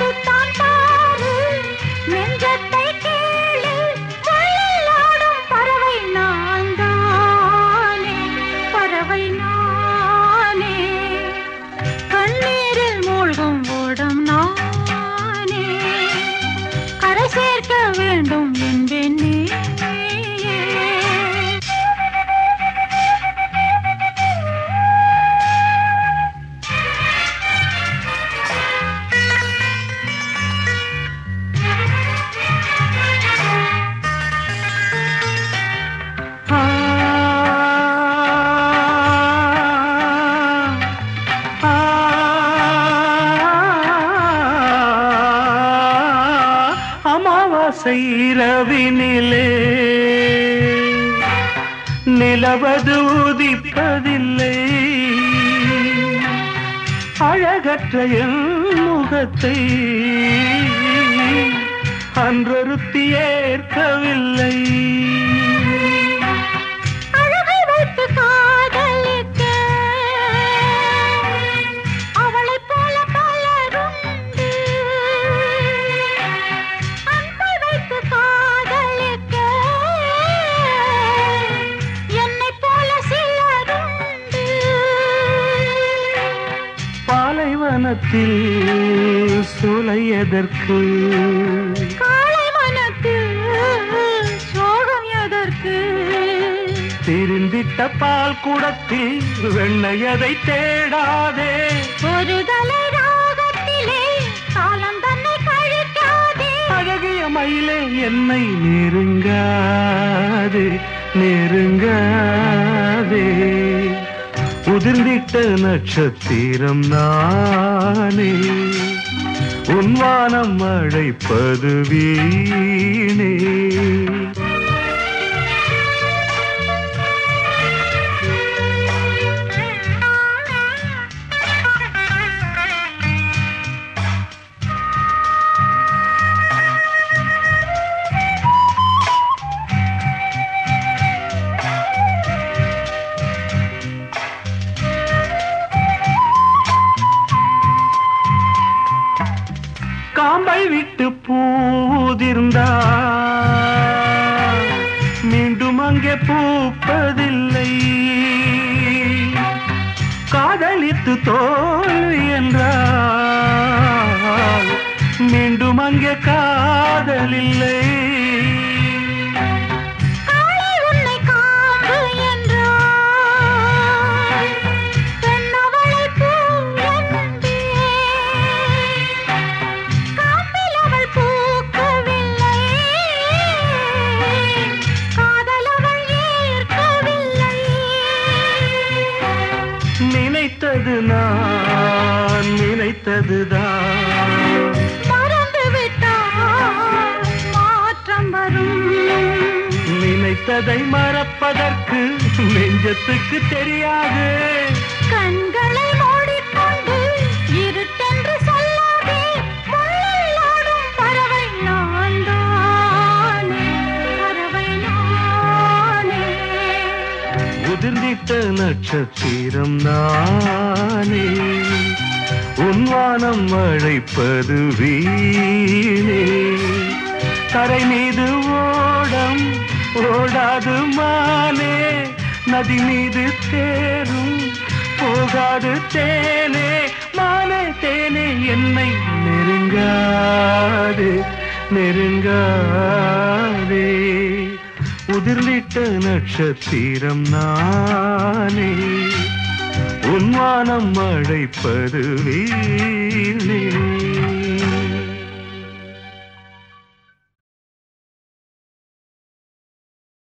நினைத்துத்தான் அமாவாசை நிலவது உதிப்பதில்லை. அழகற்ற என் முகத்தை அன்றொருத்தி ஏற்கவில்லை. சோகம் எதற்கு? திரிந்திட்ட பால் குடத்தில் வெண்ணையதை தேடாதே. ஒரு தலை ராகத்திலே காலம் தன்னை கழிக்காதே. அழகிய மயிலே என்னை நெருங்காதே நெருங்காதே. உதிர்ந்திட்ட நட்சத்திரம் நானே உன்வானம் அழைப்பது வீணே பூதிர்ந்தா மீண்டும் அங்கே பூப்பதில்லை. காதலித்து தோல்வி என்றால் மீண்டும் அங்கே காதலில்லை. நினைத்தது நான் நினைத்ததுதான். மறந்து விட்டால் மாற்றம் வரும். நினைத்ததை மறப்பதற்கு நெஞ்சத்துக்கு தெரியாது. கண்களை உதிர்ந்திட்ட நட்சத்திரம் நானே. உன்வானம் அழைப்பது வீணே. கரை மீது ஓடம் ஓடாது மானே. நதி மீது தேரும் போகாது தேனே. மானே தேனே என்னை நெருங்காது நெருங்காது உதிர்ந்திட்ட நட்சத்திரம் நானே உன்வானம் அழைப்பது வீணே